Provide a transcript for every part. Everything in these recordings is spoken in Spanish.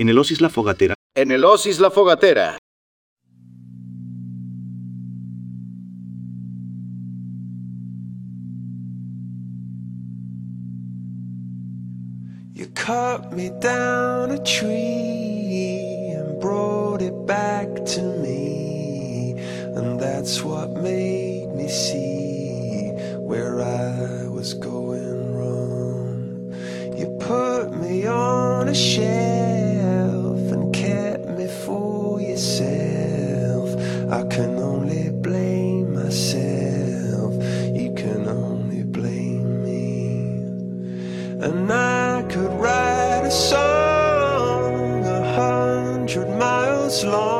en el Osis La Fogatera. En el Osis La Fogatera. You cut me down a tree and brought it back to me, and that's what made me see where I was going wrong. You put me on a shed myself. I can only blame myself. You can only blame me. And I could write a song a hundred miles long.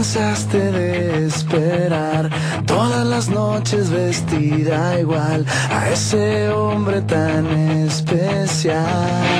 cansaste de esperar todas las noches vestida igual a ese hombre tan especial.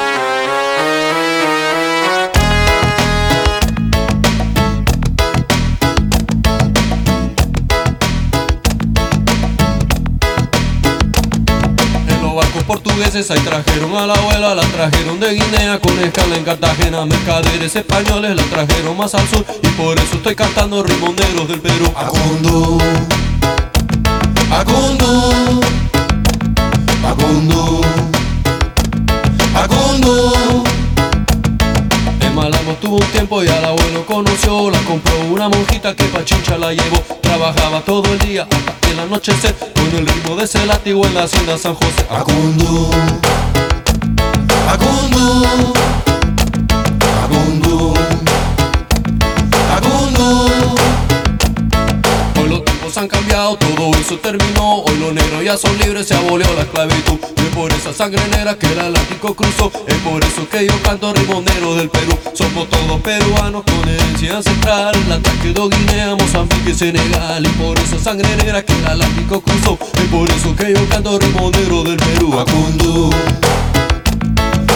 Portugueses ahí trajeron a la abuela, la trajeron de Guinea con escala en Cartagena. Mercaderes españoles la trajeron más al sur y por eso estoy cantando rimonderos del Perú. Agundo, Agundo, Agundo, Agundo. Malamo tuvo un tiempo y al abuelo conoció, la compró una monjita que pa' chincha la llevó. Trabajaba todo el día hasta el anochecer con el ritmo de ese látigo en la hacienda San José. Agundo, Agundo, Agundo, han cambiado, todo eso terminó. Hoy los negros ya son libres, se abolió la esclavitud. Es por esa sangre negra que el Atlántico cruzó. Es por eso que yo canto rimonero del Perú. Somos todos peruanos con herencia ancestral. La quedó Guinea, Mozambique y Senegal. Y por esa sangre negra que el Atlántico cruzó. Es por eso que yo canto rimonero del Perú. Agundo,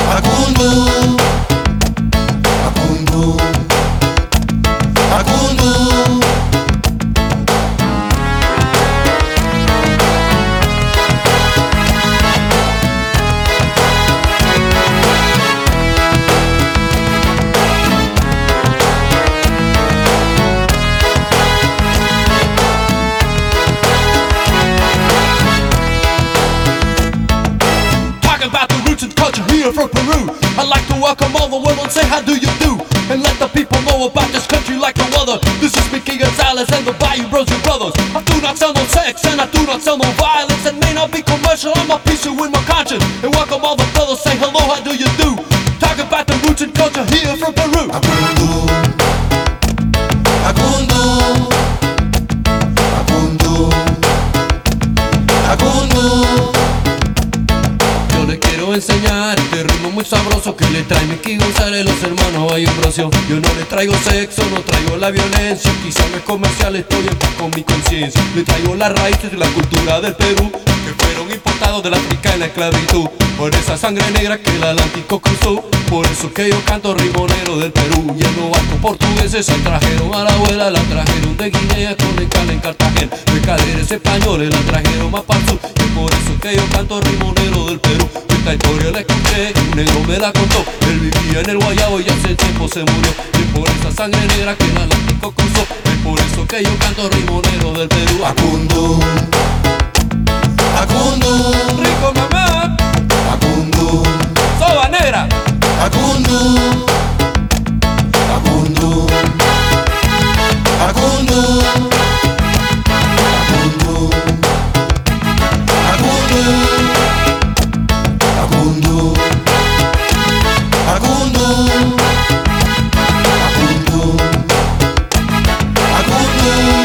Agundo, Agundo, Agundo. Here from Peru. I'd like to welcome all the world and say how do you do? And let the people know about this country like no other. This is Mickey Gonzalez and the Bayou Bros Brothers. I do not sell no sex and I do not sell no violence. It may not be commercial, I'm a piece with my conscience. And welcome all the brothers, say hello, how do you do? Talk about the roots and culture here from Peru. le time que usa González, los hermanos Bay Ambrosio. Yo no le traigo sexo, no traigo la violencia, quizá no es comercial, estoy en paz con mi conciencia. Le traigo las raíces de la cultura del Perú, que fueron importados del África en la esclavitud. Por esa sangre negra que el Atlántico cruzó, por eso que yo canto rimonero del Perú. Y los barcos portugueses se trajeron a la abuela, la trajeron de Guinea con escala en Cartagena. Mercaderes españoles la trajeron más para el sur, y por eso que yo canto rimonero del Perú. Esta historia la escuché, un negro me la contó. Él vivía en el Guayabo y hace tiempo se murió. Y es por esa sangre negra que el Atlántico cruzó. Es por eso que yo canto rimonero del Perú. Agundo, Agundo, Rico mamá, Agundo, soba negra. Agundo, Agundo, Agundo, Agundo, Agundo, Agundo, Agundu Agundu Agundu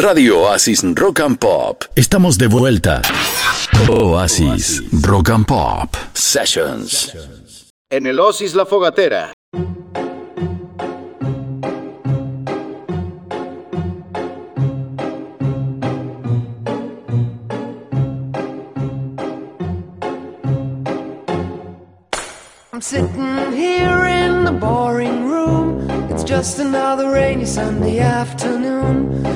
Radio Oasis Rock and Pop. Estamos de vuelta. Oasis Rock and Pop Sessions. En el Oasis La Fogatera. I'm sitting here in the boring room. It's just another rainy Sunday afternoon.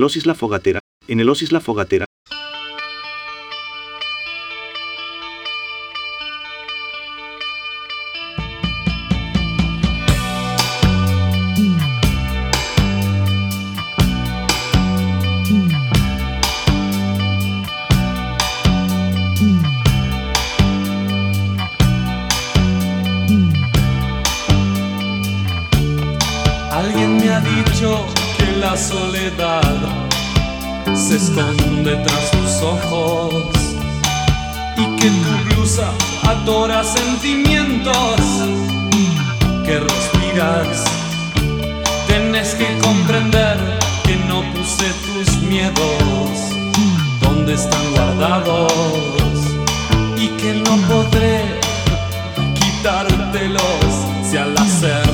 el Osis La Fogatera, en el Osis La Fogatera, Alguien me ha dicho que la soledad se esconde tras tus ojos y que tu blusa adora sentimientos que respiras. Tienes que comprender que no puse tus miedos donde están guardados y que no podré quitártelos si al hacerlo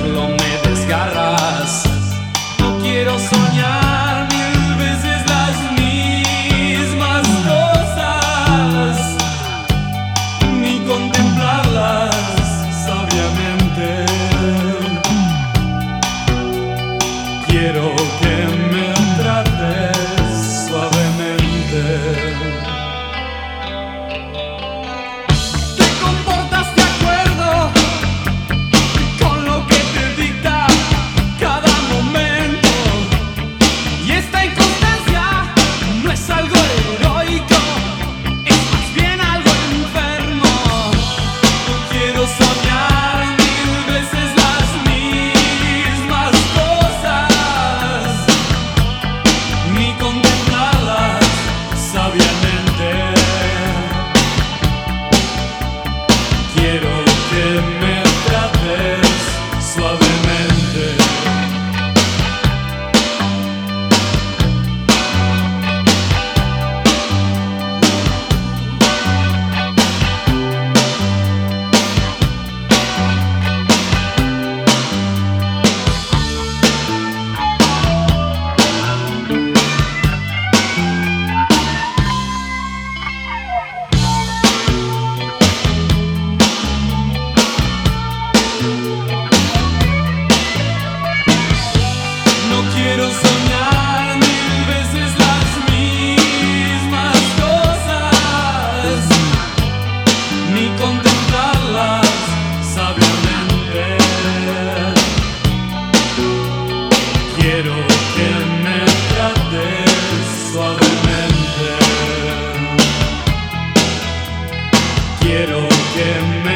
Quiero que me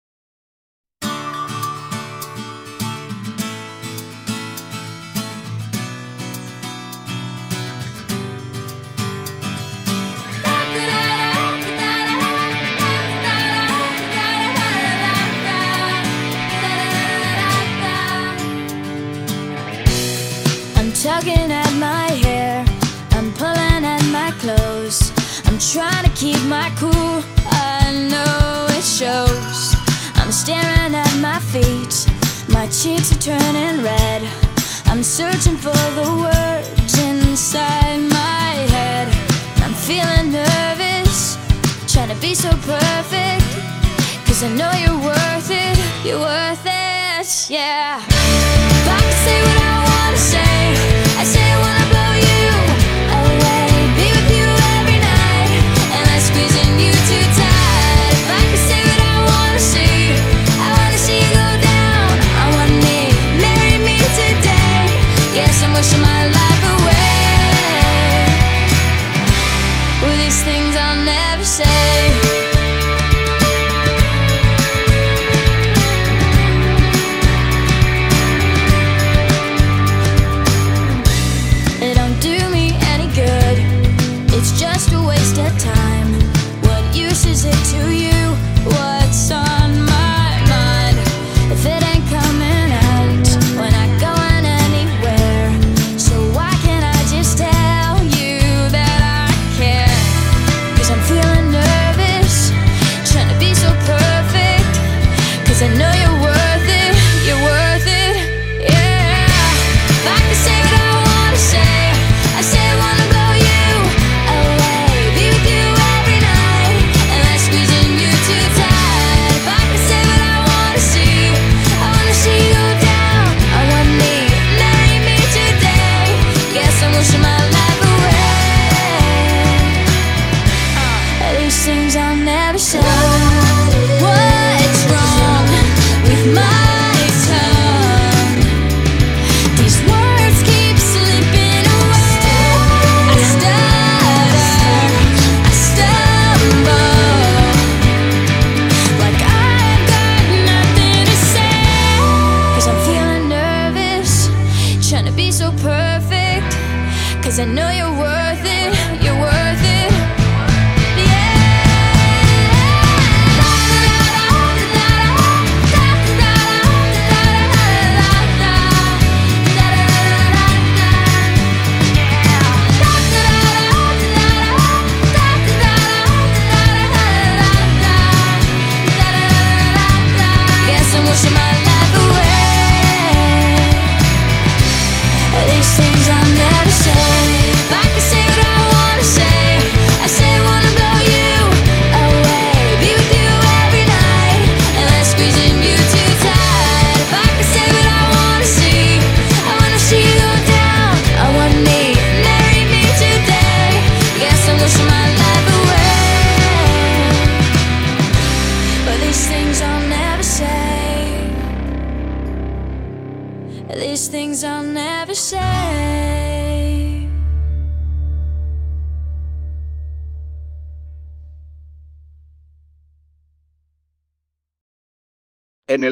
My cheeks are turning red. I'm searching for the words inside my head. I'm feeling nervous, trying to be so perfect. Cause I know you're worth it, you're worth it, yeah. If I could say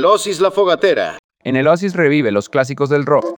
Oasis La Fogatera. En el Oasis revive los clásicos del rock.